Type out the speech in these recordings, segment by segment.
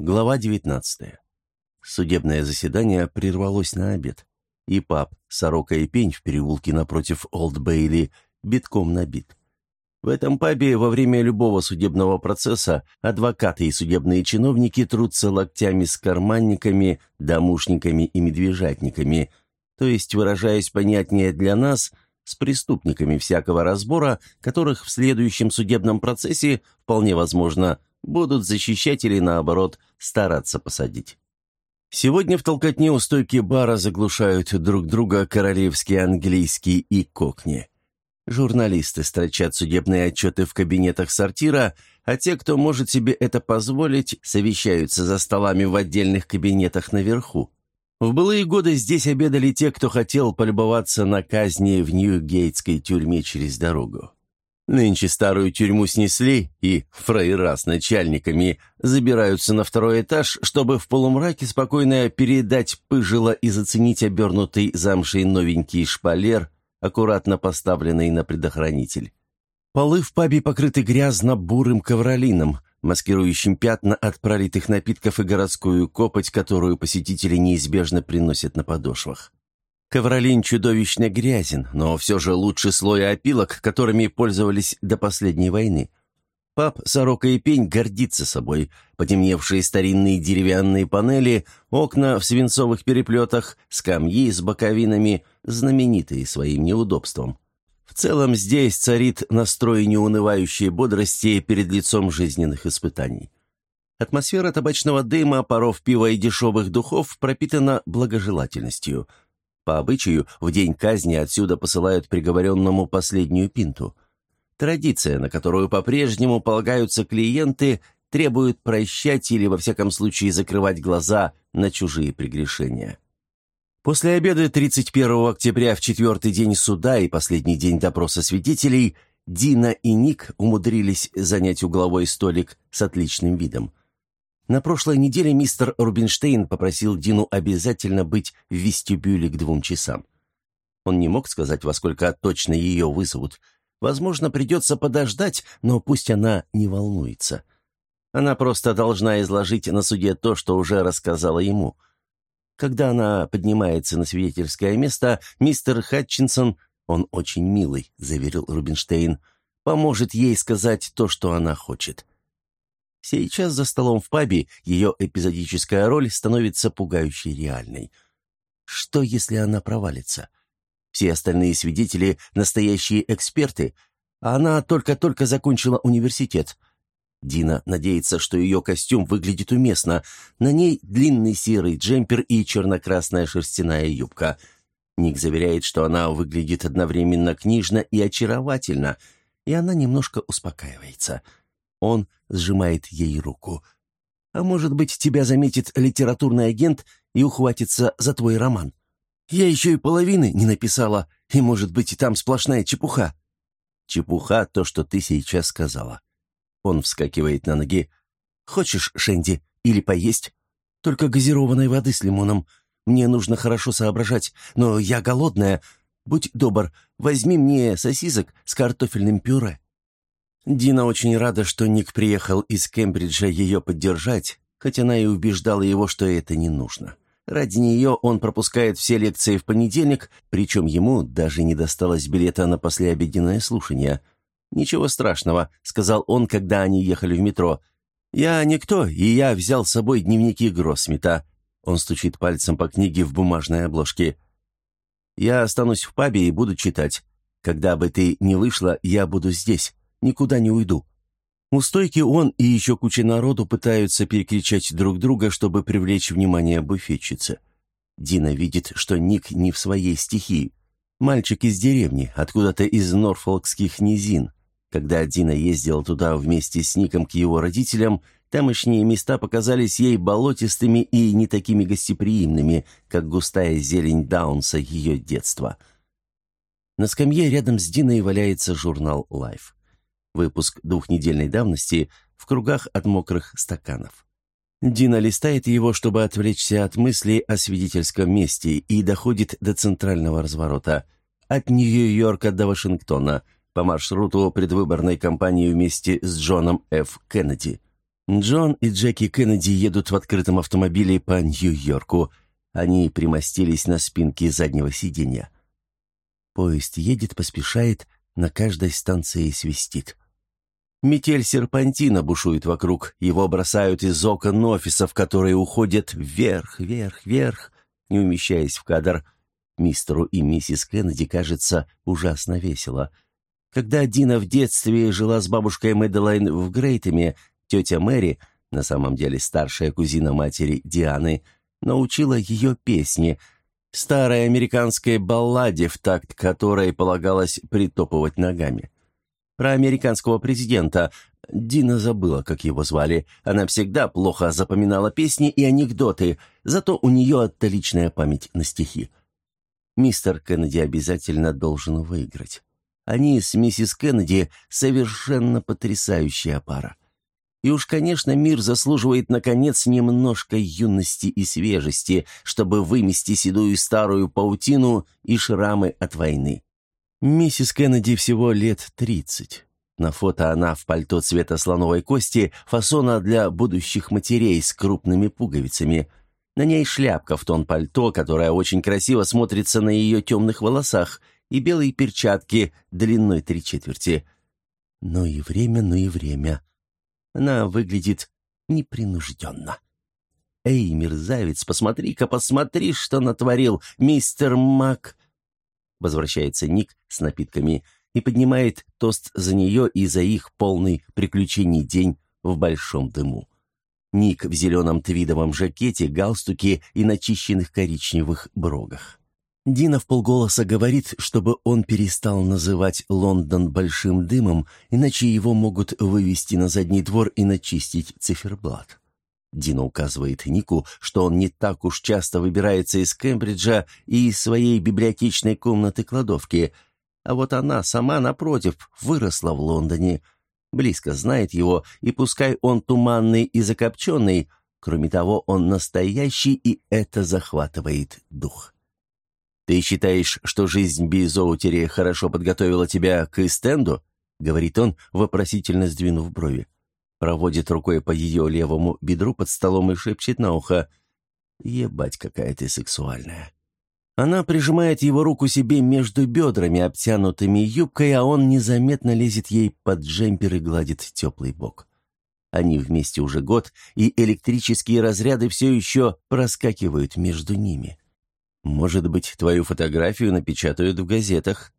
Глава 19. Судебное заседание прервалось на обед, и паб «Сорока и пень» в переулке напротив Олд Бейли битком набит. В этом пабе во время любого судебного процесса адвокаты и судебные чиновники трутся локтями с карманниками, домушниками и медвежатниками, то есть, выражаясь понятнее для нас, с преступниками всякого разбора, которых в следующем судебном процессе, вполне возможно, будут защищать или, наоборот, стараться посадить. Сегодня в толкотне у стойки бара заглушают друг друга королевский английский и кокни. Журналисты строчат судебные отчеты в кабинетах сортира, а те, кто может себе это позволить, совещаются за столами в отдельных кабинетах наверху. В былые годы здесь обедали те, кто хотел полюбоваться на казни в Нью-Гейтской тюрьме через дорогу. Нынче старую тюрьму снесли, и фраера с начальниками забираются на второй этаж, чтобы в полумраке спокойно передать пыжило и заценить обернутый замшей новенький шпалер, аккуратно поставленный на предохранитель. Полы в пабе покрыты грязно-бурым ковролином, маскирующим пятна от пролитых напитков и городскую копоть, которую посетители неизбежно приносят на подошвах. Ковролин чудовищно грязен, но все же лучше слоя опилок, которыми пользовались до последней войны. Пап «Сорока и пень» гордится собой. Потемневшие старинные деревянные панели, окна в свинцовых переплетах, скамьи с боковинами, знаменитые своим неудобством. В целом здесь царит настрой неунывающей бодрости перед лицом жизненных испытаний. Атмосфера табачного дыма, паров пива и дешевых духов пропитана благожелательностью – по обычаю, в день казни отсюда посылают приговоренному последнюю пинту. Традиция, на которую по-прежнему полагаются клиенты, требует прощать или, во всяком случае, закрывать глаза на чужие прегрешения. После обеда 31 октября в четвертый день суда и последний день допроса свидетелей Дина и Ник умудрились занять угловой столик с отличным видом. На прошлой неделе мистер Рубинштейн попросил Дину обязательно быть в вестибюле к двум часам. Он не мог сказать, во сколько точно ее вызовут. Возможно, придется подождать, но пусть она не волнуется. Она просто должна изложить на суде то, что уже рассказала ему. Когда она поднимается на свидетельское место, мистер Хатчинсон, он очень милый, заверил Рубинштейн, поможет ей сказать то, что она хочет. Сейчас за столом в пабе ее эпизодическая роль становится пугающей реальной. Что, если она провалится? Все остальные свидетели – настоящие эксперты, а она только-только закончила университет. Дина надеется, что ее костюм выглядит уместно. На ней длинный серый джемпер и черно-красная шерстяная юбка. Ник заверяет, что она выглядит одновременно книжно и очаровательно, и она немножко успокаивается – он сжимает ей руку. «А может быть, тебя заметит литературный агент и ухватится за твой роман? Я еще и половины не написала, и, может быть, там сплошная чепуха». «Чепуха — то, что ты сейчас сказала». Он вскакивает на ноги. «Хочешь, Шенди, или поесть? Только газированной воды с лимоном. Мне нужно хорошо соображать, но я голодная. Будь добр, возьми мне сосисок с картофельным пюре». Дина очень рада, что Ник приехал из Кембриджа ее поддержать, хоть она и убеждала его, что это не нужно. Ради нее он пропускает все лекции в понедельник, причем ему даже не досталось билета на послеобеденное слушание. «Ничего страшного», — сказал он, когда они ехали в метро. «Я никто, и я взял с собой дневники Гроссмита». Он стучит пальцем по книге в бумажной обложке. «Я останусь в пабе и буду читать. Когда бы ты ни вышла, я буду здесь никуда не уйду». У стойки он и еще куча народу пытаются перекричать друг друга, чтобы привлечь внимание буфетчицы. Дина видит, что Ник не в своей стихии. Мальчик из деревни, откуда-то из Норфолкских низин. Когда Дина ездила туда вместе с Ником к его родителям, тамошние места показались ей болотистыми и не такими гостеприимными, как густая зелень Даунса ее детства. На скамье рядом с Диной валяется журнал «Лайф» выпуск двухнедельной давности, в кругах от мокрых стаканов. Дина листает его, чтобы отвлечься от мыслей о свидетельском месте, и доходит до центрального разворота. От Нью-Йорка до Вашингтона, по маршруту предвыборной кампании вместе с Джоном Ф. Кеннеди. Джон и Джеки Кеннеди едут в открытом автомобиле по Нью-Йорку. Они примостились на спинке заднего сиденья. Поезд едет, поспешает, на каждой станции свистит. Метель серпантина бушует вокруг, его бросают из окон офисов, которые уходят вверх, вверх, вверх, не умещаясь в кадр. Мистеру и миссис Кеннеди кажется ужасно весело. Когда Дина в детстве жила с бабушкой Мэдалайн в Грейтеме, Тетя Мэри, на самом деле старшая кузина матери Дианы, научила ее песни, старой американской балладе, в такт которой полагалось притопывать ногами. Про американского президента Дина забыла, как его звали. Она всегда плохо запоминала песни и анекдоты, зато у нее отличная память на стихи. Мистер Кеннеди обязательно должен выиграть. Они с миссис Кеннеди совершенно потрясающая пара. И уж, конечно, мир заслуживает, наконец, немножко юности и свежести, чтобы вымести седую старую паутину и шрамы от войны. Миссис Кеннеди всего лет тридцать. На фото она в пальто цвета слоновой кости, фасона для будущих матерей с крупными пуговицами. На ней шляпка в тон пальто, которая очень красиво смотрится на ее темных волосах, и белые перчатки длиной три четверти. Ну и время, ну и время. Она выглядит непринужденно. «Эй, мерзавец, посмотри-ка, посмотри, что натворил мистер Мак!» Возвращается Ник с напитками и поднимает тост за нее и за их полный приключений день в большом дыму. Ник в зеленом твидовом жакете, галстуке и начищенных коричневых брогах. Дина в полголоса говорит, чтобы он перестал называть Лондон большим дымом, иначе его могут вывести на задний двор и начистить циферблат. Дина указывает Нику, что он не так уж часто выбирается из Кембриджа и из своей библиотечной комнаты-кладовки, а вот она сама, напротив, выросла в Лондоне, близко знает его, и пускай он туманный и закопченный, кроме того, он настоящий, и это захватывает дух. «Ты считаешь, что жизнь Бизоутери хорошо подготовила тебя к стенду?» — говорит он, вопросительно сдвинув брови. Проводит рукой по ее левому бедру под столом и шепчет на ухо. «Ебать, какая ты сексуальная». Она прижимает его руку себе между бедрами, обтянутыми юбкой, а он незаметно лезет ей под джемпер и гладит теплый бок. Они вместе уже год, и электрические разряды все еще проскакивают между ними. Может быть, твою фотографию напечатают в газетах?»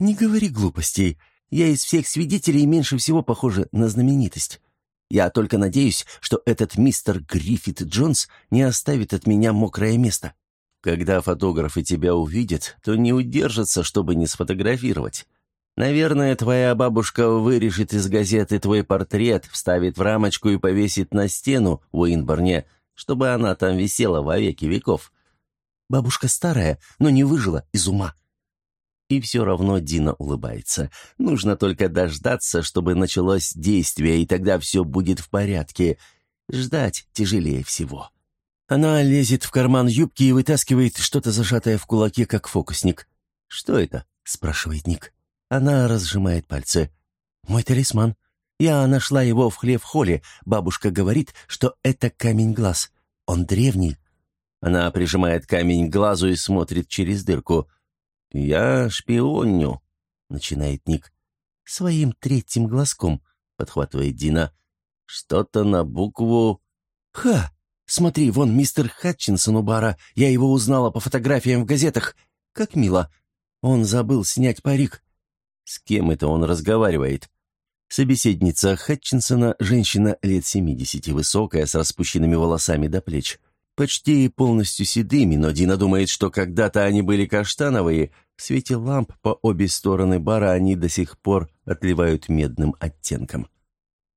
«Не говори глупостей. Я из всех свидетелей меньше всего похожа на знаменитость. Я только надеюсь, что этот мистер Гриффит Джонс не оставит от меня мокрое место. Когда фотографы тебя увидят, то не удержатся, чтобы не сфотографировать. Наверное, твоя бабушка вырежет из газеты твой портрет, вставит в рамочку и повесит на стену в Уинборне, чтобы она там висела во веки веков. Бабушка старая, но не выжила из ума. И все равно Дина улыбается. Нужно только дождаться, чтобы началось действие, и тогда все будет в порядке. Ждать тяжелее всего. Она лезет в карман юбки и вытаскивает что-то зажатое в кулаке, как фокусник. «Что это?» — спрашивает Ник. Она разжимает пальцы. «Мой талисман. Я нашла его в хлев-холле. Бабушка говорит, что это камень-глаз. Он древний, она прижимает камень к глазу и смотрит через дырку. «Я шпионю», — начинает Ник. «Своим третьим глазком», — подхватывает Дина. «Что-то на букву...» «Ха! Смотри, вон мистер Хатчинсон у бара. Я его узнала по фотографиям в газетах. Как мило. Он забыл снять парик». С кем это он разговаривает? Собеседница Хатчинсона – женщина лет семидесяти, высокая, с распущенными волосами до плеч почти полностью седыми, но Дина думает, что когда-то они были каштановые, в свете ламп по обе стороны бара они до сих пор отливают медным оттенком.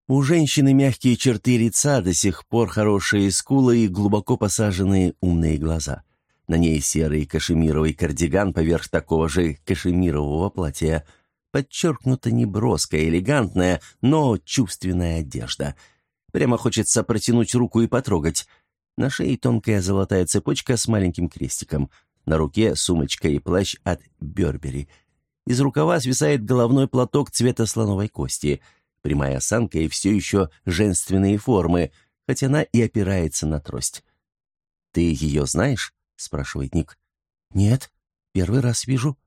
У женщины мягкие черты лица, до сих пор хорошие скулы и глубоко посаженные умные глаза. На ней серый кашемировый кардиган поверх такого же кашемирового платья. Подчеркнуто неброская, элегантная, но чувственная одежда. Прямо хочется протянуть руку и потрогать – на шее тонкая золотая цепочка с маленьким крестиком. На руке сумочка и плащ от Бербери. Из рукава свисает головной платок цвета слоновой кости. Прямая осанка и все еще женственные формы, хотя она и опирается на трость. «Ты ее знаешь?» — спрашивает Ник. «Нет, первый раз вижу».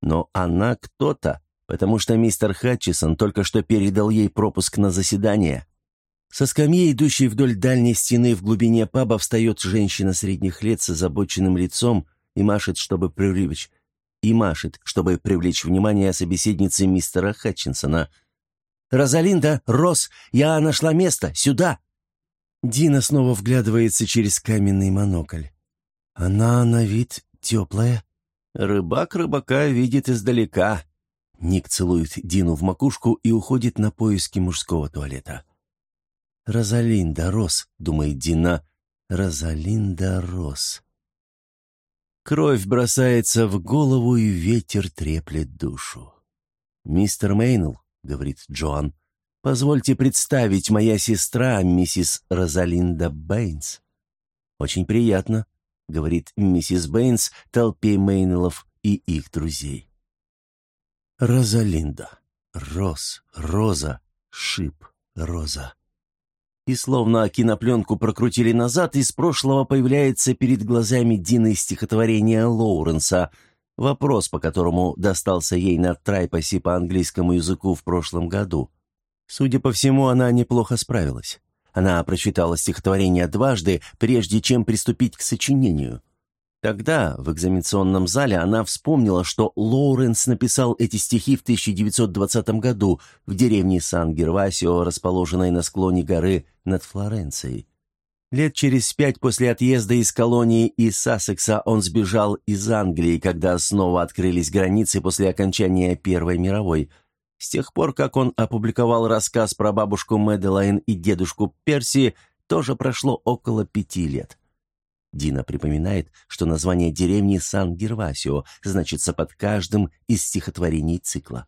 «Но она кто-то, потому что мистер Хатчисон только что передал ей пропуск на заседание». Со скамьи, идущей вдоль дальней стены в глубине паба, встает женщина средних лет с озабоченным лицом и машет, чтобы привлечь, и машет, чтобы привлечь внимание собеседницы мистера Хатчинсона. «Розалинда, Рос, я нашла место! Сюда!» Дина снова вглядывается через каменный монокль. Она на вид теплая. Рыбак рыбака видит издалека. Ник целует Дину в макушку и уходит на поиски мужского туалета. «Розалинда Рос», — думает Дина, — «Розалинда Рос». Кровь бросается в голову, и ветер треплет душу. «Мистер Мейнл», — говорит Джоан, — «позвольте представить, моя сестра, миссис Розалинда Бэйнс». «Очень приятно», — говорит миссис Бэйнс толпе Мейнелов и их друзей. Розалинда, Рос, Роза, Шип, Роза и словно кинопленку прокрутили назад, из прошлого появляется перед глазами Дины стихотворение Лоуренса, вопрос, по которому достался ей на трайпасе по английскому языку в прошлом году. Судя по всему, она неплохо справилась. Она прочитала стихотворение дважды, прежде чем приступить к сочинению. Тогда, в экзаменационном зале, она вспомнила, что Лоуренс написал эти стихи в 1920 году в деревне Сан-Гервасио, расположенной на склоне горы над Флоренцией. Лет через пять после отъезда из колонии из Сассекса он сбежал из Англии, когда снова открылись границы после окончания Первой мировой. С тех пор, как он опубликовал рассказ про бабушку Мэдалайн и дедушку Перси, тоже прошло около пяти лет. Дина припоминает, что название деревни Сан-Гервасио значится под каждым из стихотворений цикла.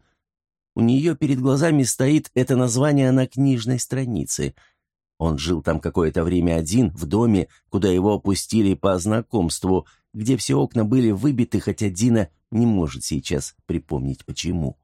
У нее перед глазами стоит это название на книжной странице. Он жил там какое-то время один, в доме, куда его опустили по знакомству, где все окна были выбиты, хотя Дина не может сейчас припомнить почему.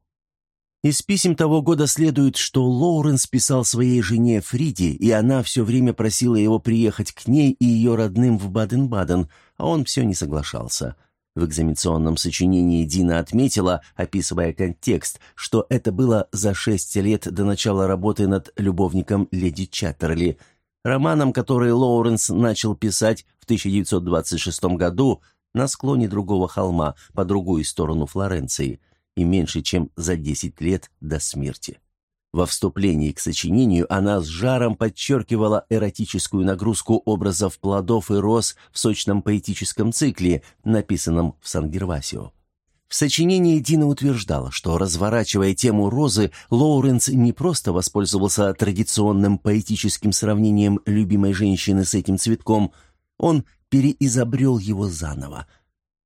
Из писем того года следует, что Лоуренс писал своей жене Фриде, и она все время просила его приехать к ней и ее родным в Баден-Баден, а он все не соглашался. В экзаменационном сочинении Дина отметила, описывая контекст, что это было за шесть лет до начала работы над «Любовником леди Чаттерли», романом, который Лоуренс начал писать в 1926 году на склоне другого холма по другую сторону Флоренции – и меньше, чем за 10 лет до смерти. Во вступлении к сочинению она с жаром подчеркивала эротическую нагрузку образов плодов и роз в сочном поэтическом цикле, написанном в Сан-Гервасио. В сочинении Дина утверждала, что, разворачивая тему розы, Лоуренс не просто воспользовался традиционным поэтическим сравнением любимой женщины с этим цветком, он переизобрел его заново –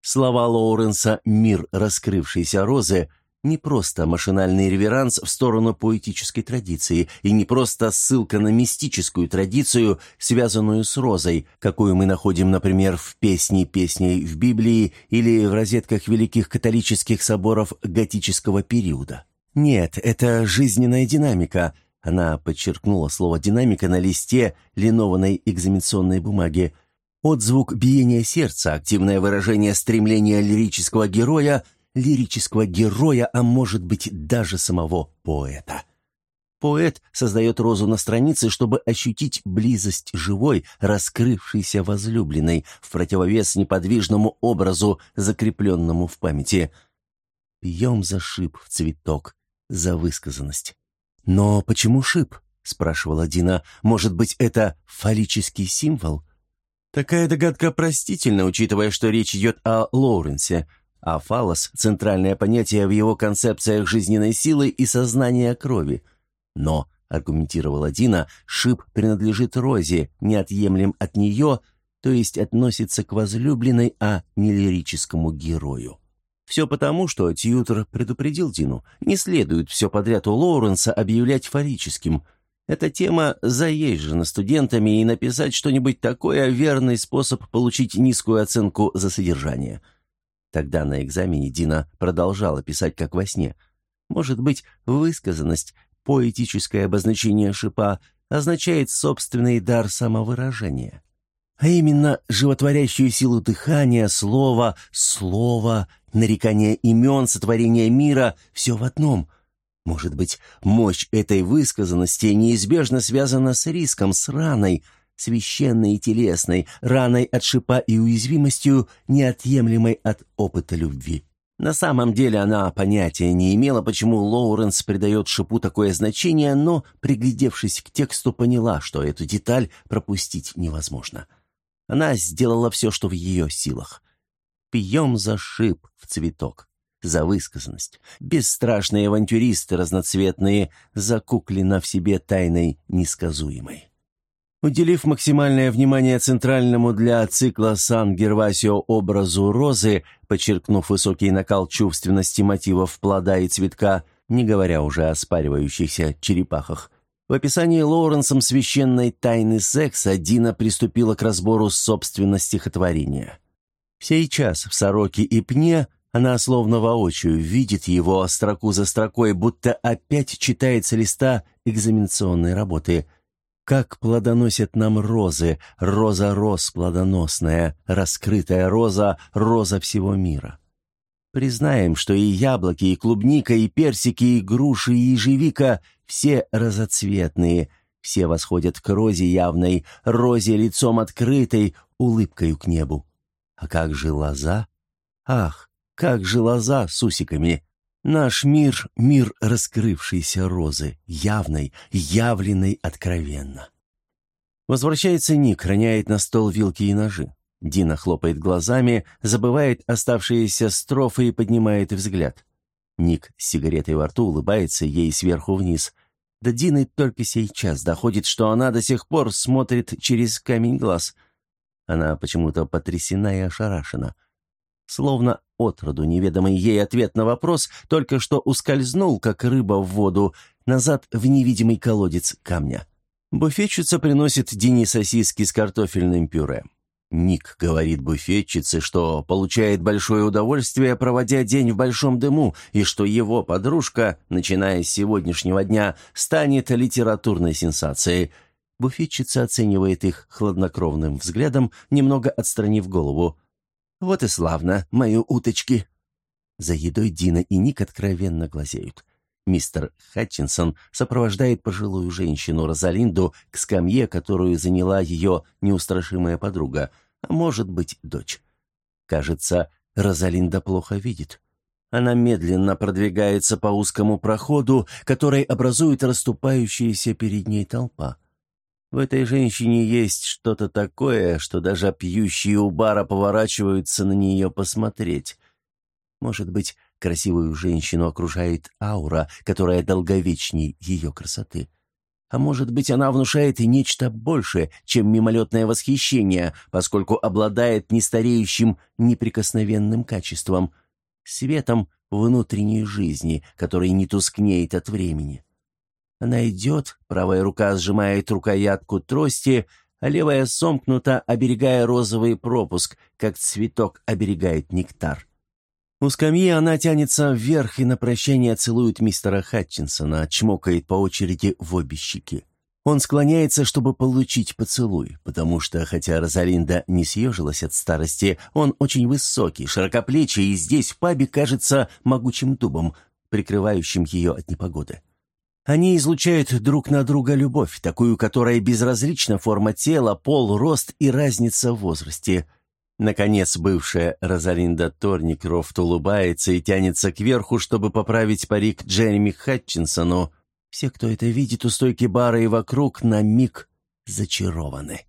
Слова Лоуренса «мир раскрывшейся розы» не просто машинальный реверанс в сторону поэтической традиции и не просто ссылка на мистическую традицию, связанную с розой, какую мы находим, например, в «Песне песней» в Библии или в розетках великих католических соборов готического периода. Нет, это жизненная динамика. Она подчеркнула слово «динамика» на листе линованной экзаменационной бумаги – Отзвук биения сердца, активное выражение стремления лирического героя, лирического героя, а может быть даже самого поэта. Поэт создает розу на странице, чтобы ощутить близость живой, раскрывшейся возлюбленной, в противовес неподвижному образу, закрепленному в памяти. Пьем за шип в цветок, за высказанность. «Но почему шип?» — спрашивала Дина. «Может быть, это фаллический символ?» Такая догадка простительна, учитывая, что речь идет о Лоуренсе, а фалос – центральное понятие в его концепциях жизненной силы и сознания крови. Но, аргументировала Дина, шип принадлежит Розе, неотъемлем от нее, то есть относится к возлюбленной, а не лирическому герою. Все потому, что Тьютер предупредил Дину, не следует все подряд у Лоуренса объявлять фарическим – эта тема заезжена студентами, и написать что-нибудь такое – верный способ получить низкую оценку за содержание. Тогда на экзамене Дина продолжала писать как во сне. Может быть, высказанность Поэтическое обозначение шипа означает собственный дар самовыражения. А именно животворящую силу дыхания, слова, слова, нарекания имен, сотворения мира – все в одном. Может быть, мощь этой высказанности неизбежно связана с риском, с раной, священной и телесной, раной от шипа и уязвимостью, неотъемлемой от опыта любви. На самом деле она понятия не имела, почему Лоуренс придает шипу такое значение, но, приглядевшись к тексту, поняла, что эту деталь пропустить невозможно. Она сделала все, что в ее силах. Пьем за шип в цветок, за высказанность. Бесстрашные авантюристы разноцветные закуклена в себе тайной несказуемой. Уделив максимальное внимание центральному для цикла Сан-Гервасио образу розы, подчеркнув высокий накал чувственности мотивов плода и цветка, не говоря уже о спаривающихся черепахах, в описании Лоуренсом священной тайны секса Дина приступила к разбору собственного стихотворения. Сейчас в «Сороке и пне» она словно воочию видит его строку за строкой, будто опять читается листа экзаменационной работы – как плодоносят нам розы, роза роз плодоносная, раскрытая роза, роза всего мира. Признаем, что и яблоки, и клубника, и персики, и груши, и ежевика — все разоцветные, все восходят к розе явной, розе лицом открытой, улыбкою к небу. А как же лоза? Ах, как же лоза с усиками! Наш мир — мир раскрывшейся розы, явной, явленной откровенно. Возвращается Ник, роняет на стол вилки и ножи. Дина хлопает глазами, забывает оставшиеся строфы и поднимает взгляд. Ник с сигаретой во рту улыбается ей сверху вниз. До Дины только сейчас доходит, что она до сих пор смотрит через камень глаз. Она почему-то потрясена и ошарашена. Словно отроду неведомый ей ответ на вопрос только что ускользнул, как рыба в воду, назад в невидимый колодец камня. Буфетчица приносит Дине сосиски с картофельным пюре. Ник говорит буфетчице, что получает большое удовольствие, проводя день в большом дыму, и что его подружка, начиная с сегодняшнего дня, станет литературной сенсацией. Буфетчица оценивает их хладнокровным взглядом, немного отстранив голову. «Вот и славно, мои уточки!» За едой Дина и Ник откровенно глазеют. Мистер Хатчинсон сопровождает пожилую женщину Розалинду к скамье, которую заняла ее неустрашимая подруга, а может быть, дочь. Кажется, Розалинда плохо видит. Она медленно продвигается по узкому проходу, который образует расступающаяся перед ней толпа. В этой женщине есть что-то такое, что даже пьющие у бара поворачиваются на нее посмотреть. Может быть, красивую женщину окружает аура, которая долговечней ее красоты. А может быть, она внушает и нечто большее, чем мимолетное восхищение, поскольку обладает нестареющим, неприкосновенным качеством, светом внутренней жизни, который не тускнеет от времени. Она идет, правая рука сжимает рукоятку трости, а левая сомкнута, оберегая розовый пропуск, как цветок оберегает нектар. У скамьи она тянется вверх и на прощание целует мистера Хатчинсона, чмокает по очереди в обе щеки. Он склоняется, чтобы получить поцелуй, потому что, хотя Розалинда не съежилась от старости, он очень высокий, широкоплечий и здесь в пабе кажется могучим дубом, прикрывающим ее от непогоды. Они излучают друг на друга любовь, такую, которая безразлична форма тела, пол, рост и разница в возрасте. Наконец, бывшая Розалинда Торникрофт улыбается и тянется кверху, чтобы поправить парик Джереми Хатчинсону. Все, кто это видит у стойки бара и вокруг, на миг зачарованы.